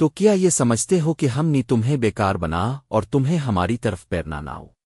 تو کیا یہ سمجھتے ہو کہ ہم نے تمہیں بیکار بنا اور تمہیں ہماری طرف پیرنا نہ ہو؟